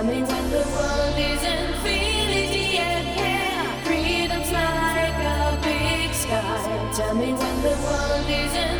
Tell me when the world is infinity and Yeah, Freedom's like a big sky. Tell me when the world is infinity.